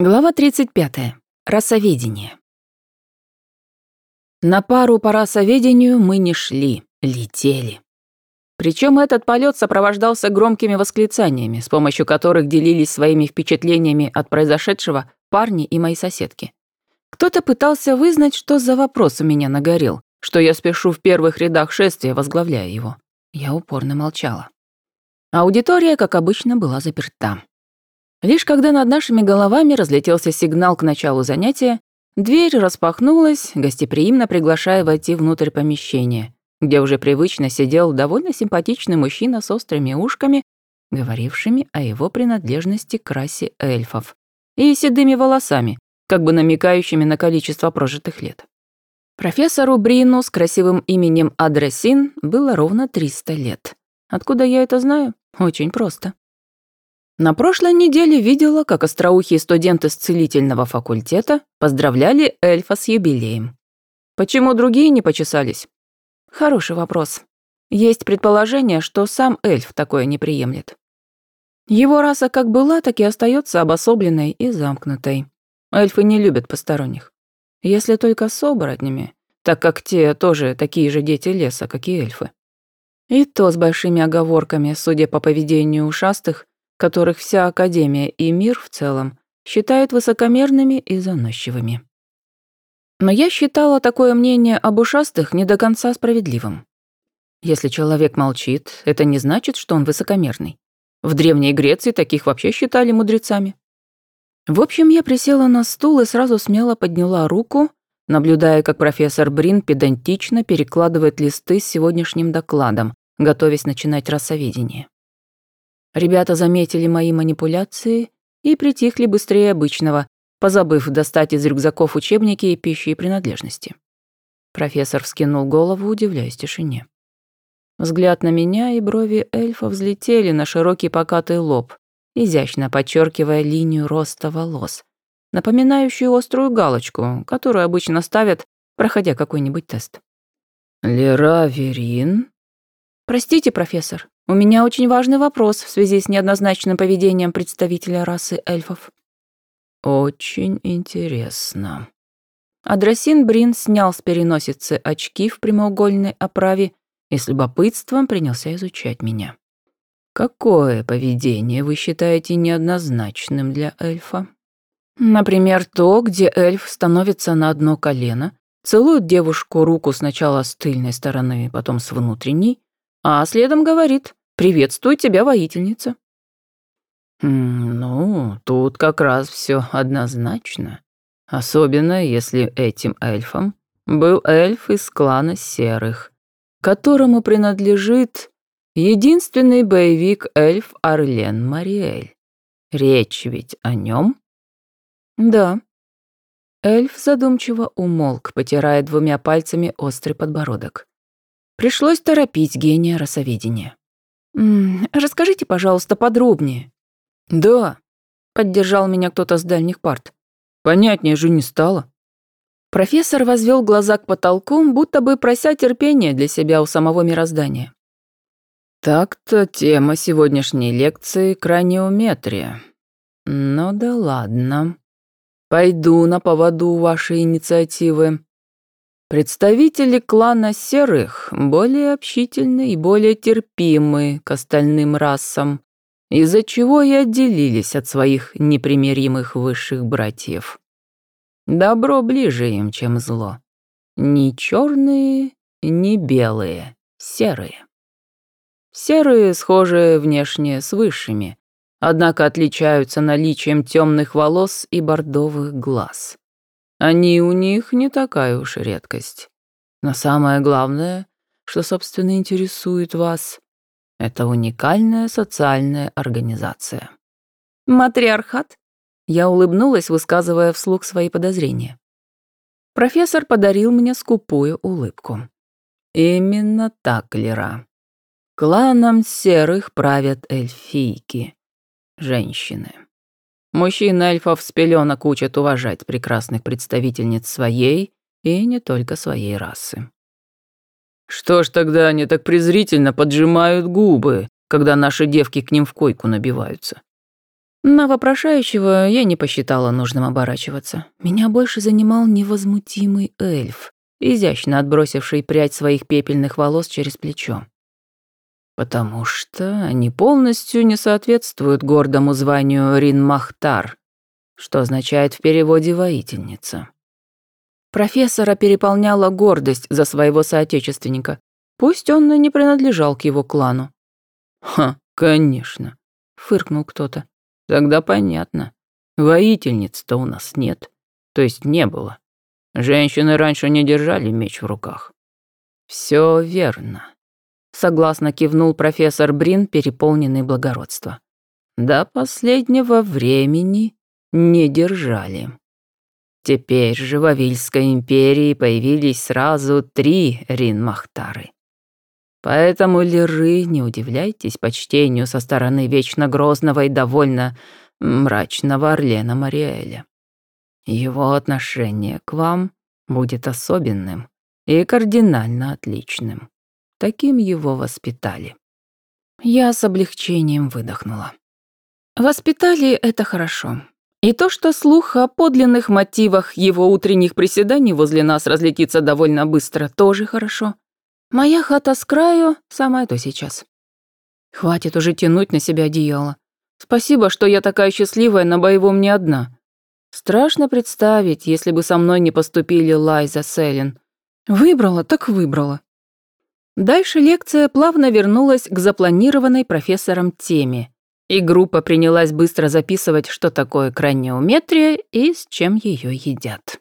Глава 35. Расоведение. На пару по расоведению мы не шли, летели. Причем этот полет сопровождался громкими восклицаниями, с помощью которых делились своими впечатлениями от произошедшего парни и мои соседки. Кто-то пытался вызнать, что за вопрос у меня нагорел, что я спешу в первых рядах шествия, возглавляя его. Я упорно молчала. Аудитория, как обычно, была заперта. Лишь когда над нашими головами разлетелся сигнал к началу занятия, дверь распахнулась, гостеприимно приглашая войти внутрь помещения, где уже привычно сидел довольно симпатичный мужчина с острыми ушками, говорившими о его принадлежности к расе эльфов, и седыми волосами, как бы намекающими на количество прожитых лет. Профессору Брину с красивым именем Адресин было ровно 300 лет. Откуда я это знаю? Очень просто. На прошлой неделе видела, как остроухие студенты с целительного факультета поздравляли эльфа с юбилеем. Почему другие не почесались? Хороший вопрос. Есть предположение, что сам эльф такое не приемлет. Его раса как была, так и остается обособленной и замкнутой. Эльфы не любят посторонних. Если только с оборотнями, так как те тоже такие же дети леса, как и эльфы. И то с большими оговорками, судя по поведению ушастых, которых вся Академия и мир в целом считают высокомерными и заносчивыми. Но я считала такое мнение об ушастых не до конца справедливым. Если человек молчит, это не значит, что он высокомерный. В Древней Греции таких вообще считали мудрецами. В общем, я присела на стул и сразу смело подняла руку, наблюдая, как профессор Брин педантично перекладывает листы с сегодняшним докладом, готовясь начинать расоведение. Ребята заметили мои манипуляции и притихли быстрее обычного, позабыв достать из рюкзаков учебники и пищи и принадлежности. Профессор вскинул голову, удивляясь тишине. Взгляд на меня и брови эльфа взлетели на широкий покатый лоб, изящно подчеркивая линию роста волос, напоминающую острую галочку, которую обычно ставят, проходя какой-нибудь тест. «Лера Верин?» «Простите, профессор, у меня очень важный вопрос в связи с неоднозначным поведением представителя расы эльфов». «Очень интересно». Адрасин Брин снял с переносицы очки в прямоугольной оправе и с любопытством принялся изучать меня. «Какое поведение вы считаете неоднозначным для эльфа?» «Например, то, где эльф становится на одно колено, целует девушку руку сначала с тыльной стороны, потом с внутренней, а следом говорит «Приветствую тебя, воительница». «Ну, тут как раз все однозначно. Особенно, если этим эльфом был эльф из клана Серых, которому принадлежит единственный боевик-эльф Орлен Мариэль. Речь ведь о нем? «Да». Эльф задумчиво умолк, потирая двумя пальцами острый подбородок. Пришлось торопить гения росоведения. «М -м, «Расскажите, пожалуйста, подробнее». «Да», — поддержал меня кто-то с дальних парт. «Понятнее же не стало». Профессор возвел глаза к потолку, будто бы прося терпения для себя у самого мироздания. Так-то тема сегодняшней лекции — краниометрия. Ну да ладно. Пойду на поводу вашей инициативы. Представители клана серых более общительны и более терпимы к остальным расам, из-за чего и отделились от своих непримиримых высших братьев. Добро ближе им, чем зло. Ни черные, ни белые, серые. Серые схожи внешне с высшими, однако отличаются наличием темных волос и бордовых глаз. Они у них не такая уж редкость. Но самое главное, что, собственно, интересует вас, это уникальная социальная организация. Матриархат? Я улыбнулась, высказывая вслух свои подозрения. Профессор подарил мне скупую улыбку. Именно так, Лера. Кланом серых правят эльфийки, женщины. Мужчин эльфов с пеленок учат уважать прекрасных представительниц своей и не только своей расы. Что ж тогда они так презрительно поджимают губы, когда наши девки к ним в койку набиваются? На вопрошающего я не посчитала нужным оборачиваться. Меня больше занимал невозмутимый эльф, изящно отбросивший прядь своих пепельных волос через плечо. Потому что они полностью не соответствуют гордому званию Рин-Махтар, что означает в переводе «воительница». Профессора переполняла гордость за своего соотечественника, пусть он и не принадлежал к его клану. «Ха, конечно», — фыркнул кто-то. «Тогда понятно. Воительниц-то у нас нет, то есть не было. Женщины раньше не держали меч в руках». «Все верно», — согласно кивнул профессор Брин, переполненный благородства. «До последнего времени не держали». Теперь же в Авильской империи появились сразу три Ринмахтары. Поэтому, Леры, не удивляйтесь почтению со стороны вечно грозного и довольно мрачного Орлена Мариэля. Его отношение к вам будет особенным и кардинально отличным. Таким его воспитали. Я с облегчением выдохнула. Воспитали — это хорошо. И то, что слух о подлинных мотивах его утренних приседаний возле нас разлетится довольно быстро, тоже хорошо. Моя хата с краю — самое то сейчас. Хватит уже тянуть на себя одеяло. Спасибо, что я такая счастливая на боевом не одна. Страшно представить, если бы со мной не поступили Лайза Селин. Выбрала, так выбрала. Дальше лекция плавно вернулась к запланированной профессором теме и группа принялась быстро записывать, что такое краниометрия и с чем ее едят.